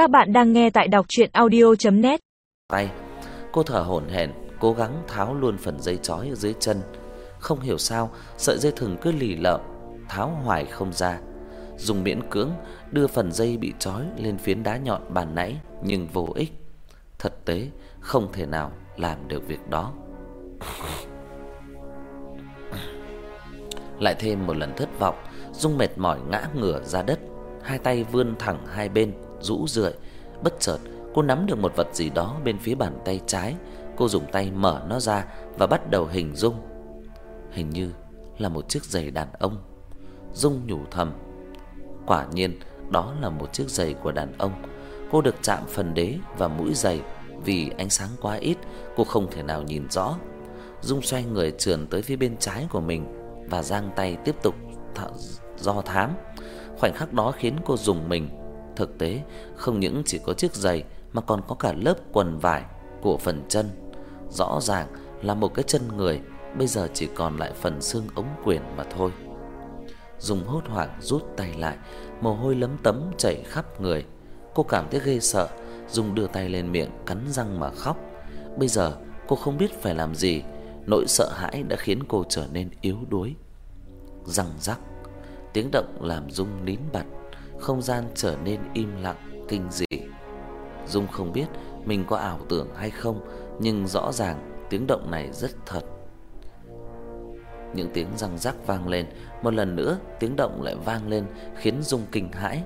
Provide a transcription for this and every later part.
Các bạn đang nghe tại đọc audio net Tay, cô thở hổn hển, cố gắng tháo luôn phần dây chói ở dưới chân. Không hiểu sao, sợi dây thừng cứ lì lợm, tháo hoài không ra. Dùng miễn cưỡng đưa phần dây bị trói lên phiến đá nhọn bàn nãy nhưng vô ích. Thật tế không thể nào làm được việc đó. Lại thêm một lần thất vọng, Dung mệt mỏi ngã ngửa ra đất, hai tay vươn thẳng hai bên, rũ rượi. Bất chợt, cô nắm được một vật gì đó bên phía bàn tay trái, cô dùng tay mở nó ra và bắt đầu hình dung. Hình như là một chiếc giày đàn ông. Dung nhủ thầm, quả nhiên đó là một chiếc giày của đàn ông. Cô được chạm phần đế và mũi giày vì ánh sáng quá ít, cô không thể nào nhìn rõ. Dung xoay người trườn tới phía bên trái của mình và giang tay tiếp tục do thám. Khoảnh khắc đó khiến cô dùng mình. Thực tế, không những chỉ có chiếc giày mà còn có cả lớp quần vải của phần chân. Rõ ràng là một cái chân người, bây giờ chỉ còn lại phần xương ống quyển mà thôi. Dùng hốt hoảng rút tay lại, mồ hôi lấm tấm chảy khắp người. Cô cảm thấy ghê sợ, dùng đưa tay lên miệng cắn răng mà khóc. Bây giờ cô không biết phải làm gì, nỗi sợ hãi đã khiến cô trở nên yếu đuối. Răng rắc, tiếng động làm Dung nín bặt, không gian trở nên im lặng kinh dị. Dung không biết mình có ảo tưởng hay không, nhưng rõ ràng tiếng động này rất thật. Những tiếng răng rắc vang lên, một lần nữa tiếng động lại vang lên khiến Dung kinh hãi.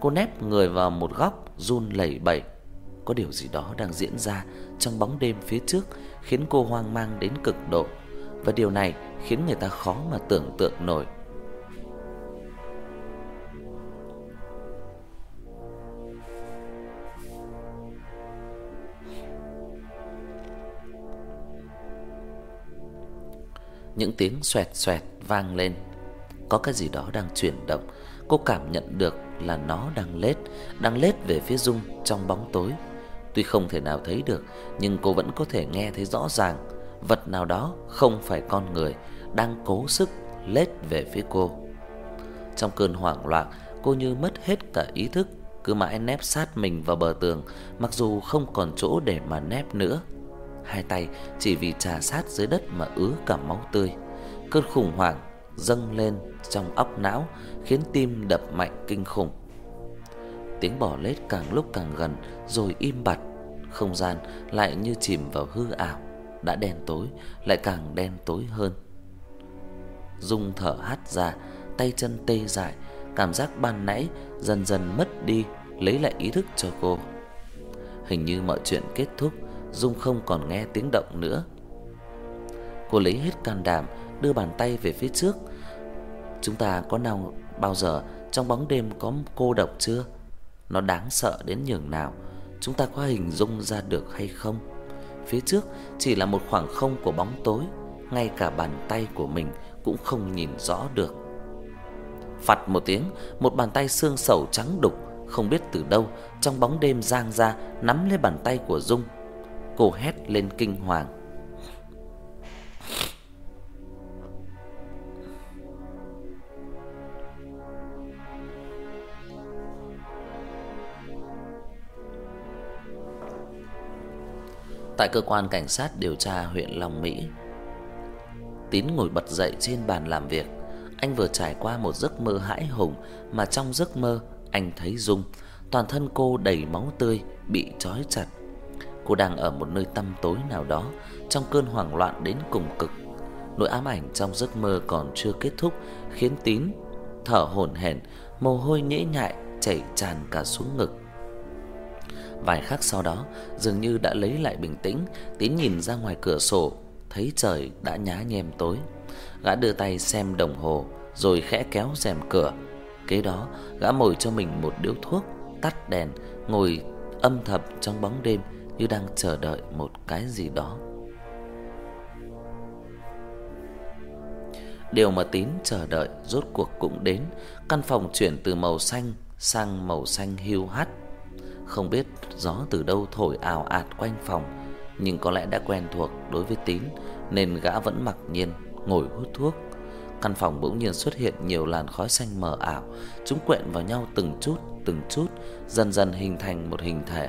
Cô nép người vào một góc, run lẩy bẩy. Có điều gì đó đang diễn ra trong bóng đêm phía trước khiến cô hoang mang đến cực độ, và điều này khiến người ta khó mà tưởng tượng nổi. Những tiếng xoẹt xoẹt vang lên. Có cái gì đó đang chuyển động. Cô cảm nhận được là nó đang lết, đang lết về phía Dung trong bóng tối. Tuy không thể nào thấy được, nhưng cô vẫn có thể nghe thấy rõ ràng vật nào đó không phải con người đang cố sức lết về phía cô. Trong cơn hoảng loạn, cô như mất hết cả ý thức, cứ mãi nép sát mình vào bờ tường, mặc dù không còn chỗ để mà nép nữa hai tay chỉ vì trà sát dưới đất mà ứa cả máu tươi. Cơn khủng hoảng dâng lên trong óc não, khiến tim đập mạnh kinh khủng. Tiếng bò lết càng lúc càng gần rồi im bặt, không gian lại như chìm vào hư ảo, đã đen tối lại càng đen tối hơn. Dung thở hắt ra, tay chân tê dại, cảm giác ban nãy dần dần mất đi, lấy lại ý thức cho cô. Hình như mọi chuyện kết thúc, Dung không còn nghe tiếng động nữa. Cô lấy hết can đảm đưa bàn tay về phía trước. Chúng ta có nào bao giờ trong bóng đêm có cô độc chưa? Nó đáng sợ đến nhường nào, chúng ta có hình dung ra được hay không? Phía trước chỉ là một khoảng không của bóng tối, ngay cả bàn tay của mình cũng không nhìn rõ được. Phạt một tiếng, một bàn tay xương sầu trắng đục không biết từ đâu trong bóng đêm giang ra nắm lấy bàn tay của Dung Cô hét lên kinh hoàng. Tại cơ quan cảnh sát điều tra huyện Long Mỹ, Tín ngồi bật dậy trên bàn làm việc. Anh vừa trải qua một giấc mơ hãi hùng mà trong giấc mơ anh thấy Dung, toàn thân cô đầy máu tươi, bị trói chặt Cô đang ở một nơi tăm tối nào đó, trong cơn hoảng loạn đến cùng cực. Nỗi ám ảnh trong giấc mơ còn chưa kết thúc khiến Tín thở hổn hển, mồ hôi nhễ nhại chảy tràn cả xuống ngực. Vài khắc sau đó, dường như đã lấy lại bình tĩnh, Tín nhìn ra ngoài cửa sổ, thấy trời đã nhá nhem tối. Gã đưa tay xem đồng hồ, rồi khẽ kéo rèm cửa. Kế đó, gã mồi cho mình một điếu thuốc, tắt đèn, ngồi âm thầm trong bóng đêm như đang chờ đợi một cái gì đó. Điều mà Tín chờ đợi rốt cuộc cũng đến, căn phòng chuyển từ màu xanh sang màu xanh hiu hắt. Không biết gió từ đâu thổi ào ạt quanh phòng, nhưng có lẽ đã quen thuộc đối với Tín nên gã vẫn mặc nhiên ngồi hút thuốc. Căn phòng bỗng nhiên xuất hiện nhiều làn khói xanh mờ ảo, chúng quện vào nhau từng chút, từng chút, dần dần hình thành một hình thể.